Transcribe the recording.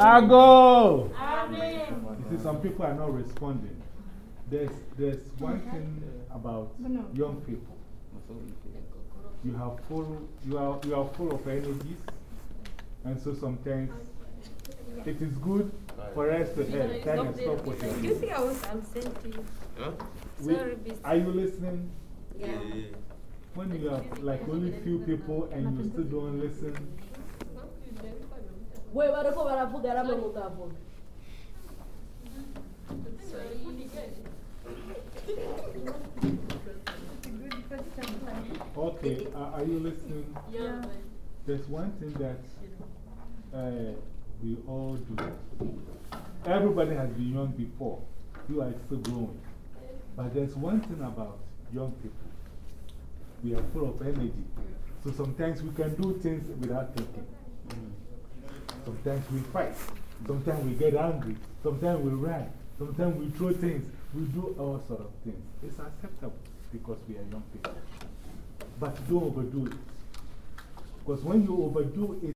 I go. You see, some people are not responding. There's, there's one thing about young people. You, have full, you, are, you are full of energies, and so sometimes it is good for us to hey, kind of stop what you're Do you think I was absent to you? Huh? We- Sorry, Beast. Are you listening? Yeah. When you have like only few people and you still don't listen, Wait, what if I put that up on the phone? okay, are, are you listening? Yeah. There's one thing that uh, we all do. Everybody has been young before. You are still growing. But there's one thing about young people. We are full of energy. So sometimes we can do things without thinking. Sometimes we fight. Sometimes we get angry. Sometimes we run. Sometimes we throw things. We do all sort of things. It's acceptable because we are young people. But don't overdo it. Because when you overdo it,